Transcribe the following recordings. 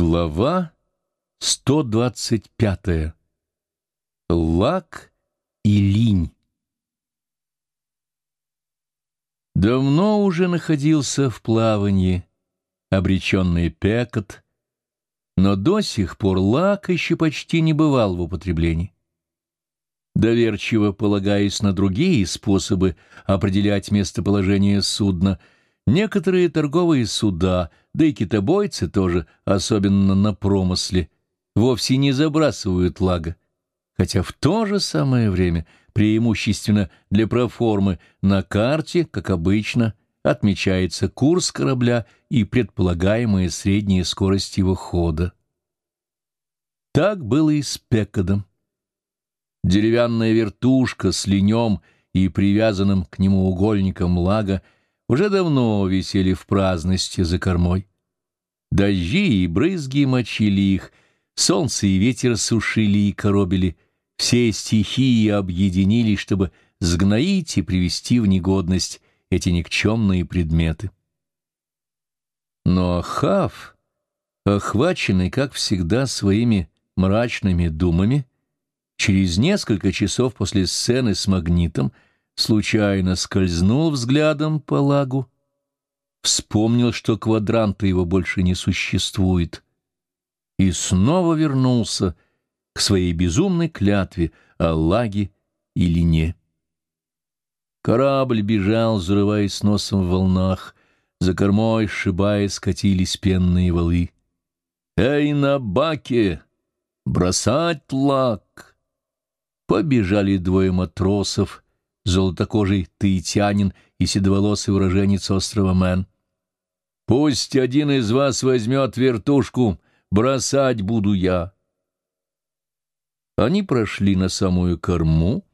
Глава 125. Лак и линь. Давно уже находился в плавании обреченный Пекот, но до сих пор лак еще почти не бывал в употреблении. Доверчиво полагаясь на другие способы определять местоположение судна, некоторые торговые суда — да и китобойцы тоже, особенно на промысле, вовсе не забрасывают лага, хотя в то же самое время, преимущественно для проформы, на карте, как обычно, отмечается курс корабля и предполагаемая средняя скорость его хода. Так было и с Пекодом. Деревянная вертушка с линем и привязанным к нему угольником лага — уже давно висели в праздности за кормой. Дожди и брызги мочили их, солнце и ветер сушили и коробили, все стихии объединились, чтобы сгноить и привести в негодность эти никчемные предметы. Но Ахав, охваченный, как всегда, своими мрачными думами, через несколько часов после сцены с магнитом — случайно скользнул взглядом по лагу, вспомнил, что квадранта его больше не существует, и снова вернулся к своей безумной клятве о лаге и лине. Корабль бежал, взрываясь носом в волнах, за кормой, сшибая, скатились пенные валы. «Эй, на баке! Бросать лак!» Побежали двое матросов — золотокожий таитянин и седоволосый уроженец острова Мэн. «Пусть один из вас возьмет вертушку, бросать буду я». Они прошли на самую корму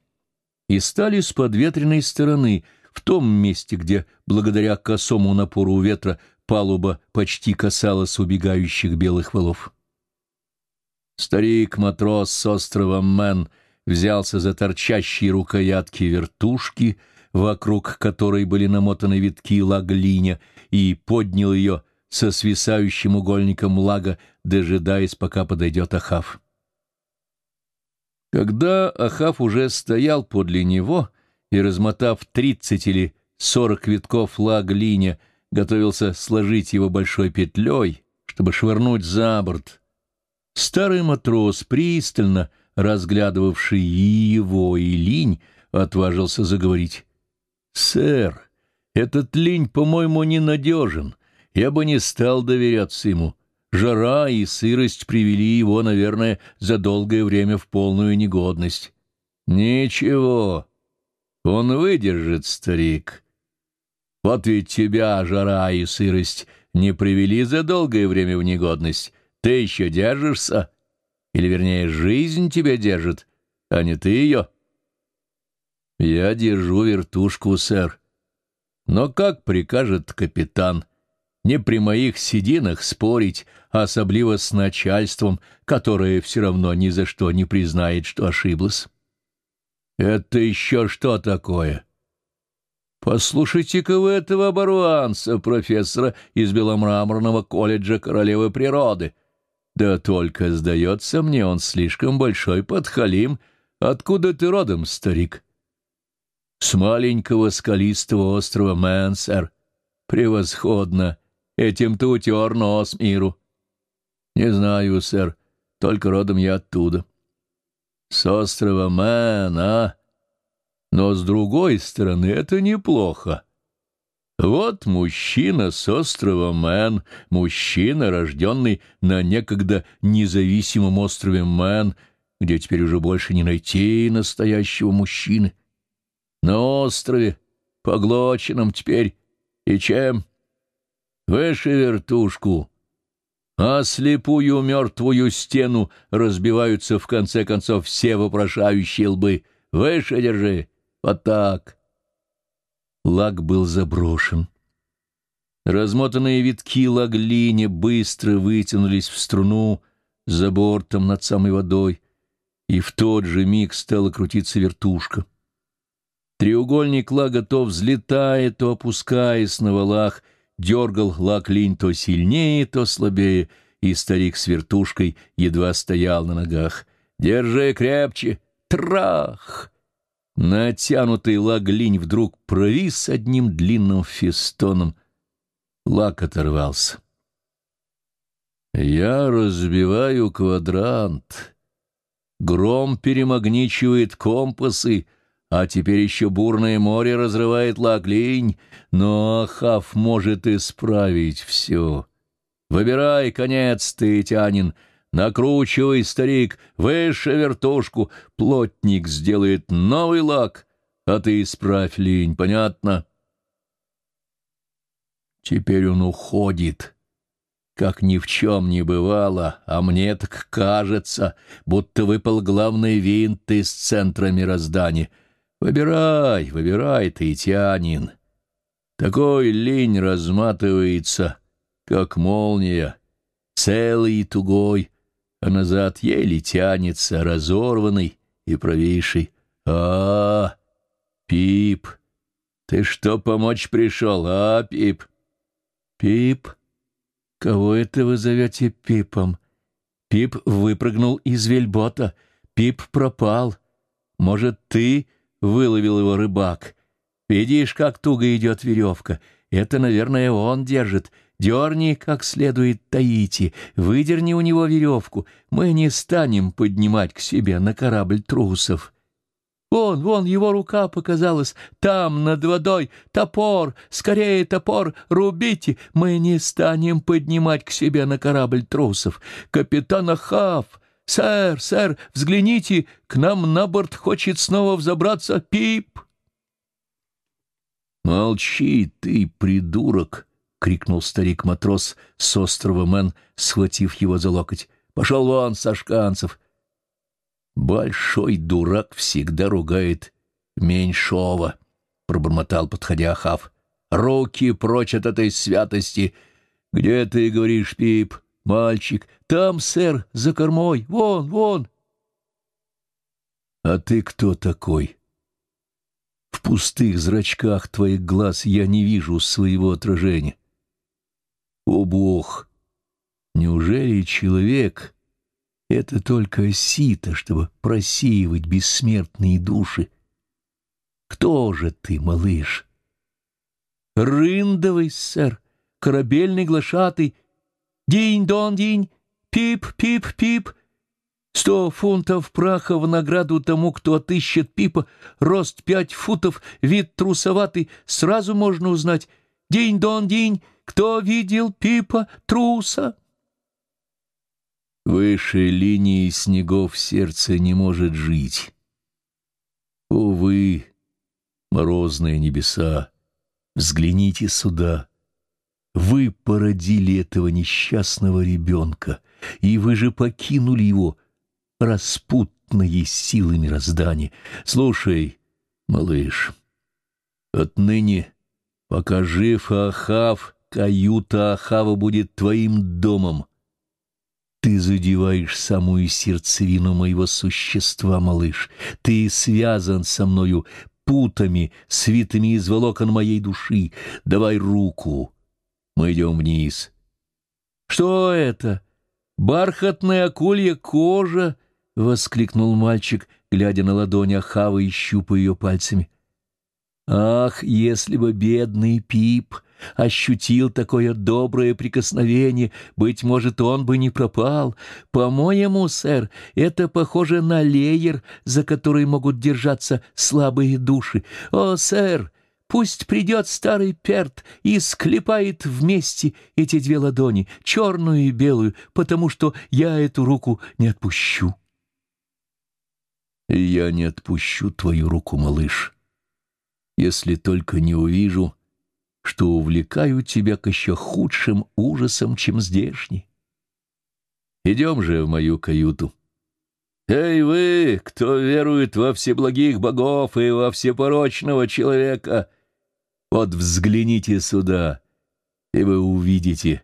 и стали с подветренной стороны, в том месте, где, благодаря косому напору ветра, палуба почти касалась убегающих белых валов. Старик-матрос с острова Мэн — взялся за торчащие рукоятки вертушки, вокруг которой были намотаны витки лаглиня, и поднял ее со свисающим угольником лага, дожидаясь, пока подойдет Ахав. Когда Ахав уже стоял подле него и, размотав тридцать или сорок витков лаглиня, готовился сложить его большой петлей, чтобы швырнуть за борт, старый матрос пристально — разглядывавший и его, и линь, отважился заговорить. «Сэр, этот линь, по-моему, ненадежен. Я бы не стал доверяться ему. Жара и сырость привели его, наверное, за долгое время в полную негодность. Ничего, он выдержит, старик. Вот ведь тебя жара и сырость не привели за долгое время в негодность. Ты еще держишься?» Или, вернее, жизнь тебя держит, а не ты ее. Я держу вертушку, сэр. Но как прикажет капитан, не при моих сединах спорить, особливо с начальством, которое все равно ни за что не признает, что ошиблось. Это еще что такое? Послушайте-ка вы этого оборванца, профессора из Беломраморного колледжа королевы природы. Да только, сдается мне, он слишком большой подхалим. Откуда ты родом, старик? С маленького скалистого острова Мэнсер. Превосходно. Этим-то утер нос миру. Не знаю, сэр, только родом я оттуда. С острова Мэн, а? Но с другой стороны, это неплохо. Вот мужчина с острова Мэн, мужчина, рожденный на некогда независимом острове Мэн, где теперь уже больше не найти настоящего мужчины. На острове, поглоченном теперь, и чем? Выше вертушку, а слепую мертвую стену разбиваются в конце концов все вопрошающие лбы. Выше держи, вот так. Лаг был заброшен. Размотанные витки лаглиня быстро вытянулись в струну за бортом над самой водой, и в тот же миг стала крутиться вертушка. Треугольник лага то взлетая, то опускаясь на валах, дергал лак-линь то сильнее, то слабее, и старик с вертушкой едва стоял на ногах. «Держи крепче! Трах!» Натянутый лаглинь вдруг провис одним длинным фестоном. Лак оторвался. «Я разбиваю квадрант. Гром перемагничивает компасы, а теперь еще бурное море разрывает лаглинь, но Ахав может исправить все. Выбирай конец, ты, тянин, накручивай, старик, выше вертушку, плотник сделает новый лак, а ты исправь линь, понятно? Теперь он уходит» как ни в чем не бывало, а мне так кажется, будто выпал главный винт из центра мироздания. Выбирай, выбирай, таитянин. Такой линь разматывается, как молния, целый и тугой, а назад еле тянется, разорванный и правейший. А, -а, -а Пип, ты что, помочь пришел, а, Пип? Пип? Кого это вы зовете Пипом? Пип выпрыгнул из вельбота. Пип пропал. Может, ты выловил его рыбак? Видишь, как туго идет веревка? Это, наверное, он держит. Дерни как следует Таити, выдерни у него веревку. Мы не станем поднимать к себе на корабль трусов. Вон, вон, его рука показалась. Там, над водой, топор. Скорее топор, рубите. Мы не станем поднимать к себе на корабль трусов. Капитан Ахав! Сэр, сэр, взгляните, к нам на борт хочет снова взобраться Пип. «Молчи, ты, придурок!» — крикнул старик-матрос с острова Мэн, схватив его за локоть. «Пошел вон, Сашканцев!» «Большой дурак всегда ругает меньшого», — пробормотал, подходя Ахав. «Руки прочь от этой святости! Где ты, говоришь, Пип, мальчик? Там, сэр, за кормой, вон, вон!» «А ты кто такой?» «В пустых зрачках твоих глаз я не вижу своего отражения». «О, Бог! Неужели человек...» Это только сито, чтобы просеивать бессмертные души. Кто же ты, малыш? Рындовый, сэр, корабельный глашатый. Динь-дон-динь, пип-пип-пип. Сто фунтов праха в награду тому, кто отыщет пипа, рост пять футов, вид трусоватый, сразу можно узнать. Динь-дон-динь, кто видел пипа, труса? Выше линии снегов сердце не может жить. Увы, морозные небеса, взгляните сюда. Вы породили этого несчастного ребенка, и вы же покинули его, распутные силы мироздания. Слушай, малыш, отныне, пока жив Ахав, каюта Ахава будет твоим домом. Ты задеваешь самую сердцевину моего существа, малыш. Ты связан со мною путами, свитыми из волокон моей души. Давай руку. Мы идем вниз. Что это? Бархатная акулья кожа? — воскликнул мальчик, глядя на ладони Ахавы и щупая ее пальцами. Ах, если бы бедный Пип ощутил такое доброе прикосновение, быть может, он бы не пропал. По-моему, сэр, это похоже на леер, за который могут держаться слабые души. О, сэр, пусть придет старый перт и склепает вместе эти две ладони, черную и белую, потому что я эту руку не отпущу. «Я не отпущу твою руку, малыш», если только не увижу, что увлекаю тебя к еще худшим ужасам, чем здешний. Идем же в мою каюту. Эй вы, кто верует во всеблагих богов и во всепорочного человека, вот взгляните сюда, и вы увидите,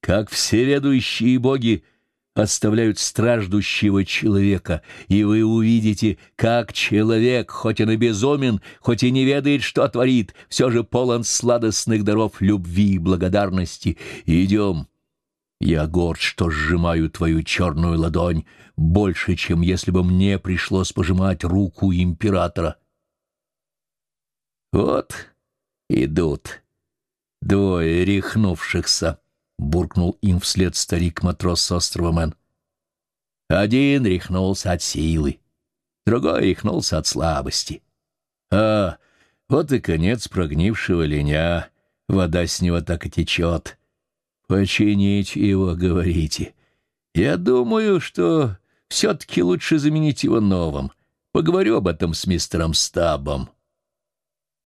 как всеведущие боги — оставляют страждущего человека, и вы увидите, как человек, хоть он и безумен, хоть и не ведает, что творит, все же полон сладостных даров любви и благодарности. Идем, Я горд, что сжимаю твою черную ладонь больше, чем если бы мне пришлось пожимать руку императора. Вот идут двое рехнувшихся, — буркнул им вслед старик-матрос с острова Мэн. Один рехнулся от силы, другой рехнулся от слабости. А, вот и конец прогнившего линя, вода с него так и течет. «Починить его, говорите. Я думаю, что все-таки лучше заменить его новым. Поговорю об этом с мистером Стабом».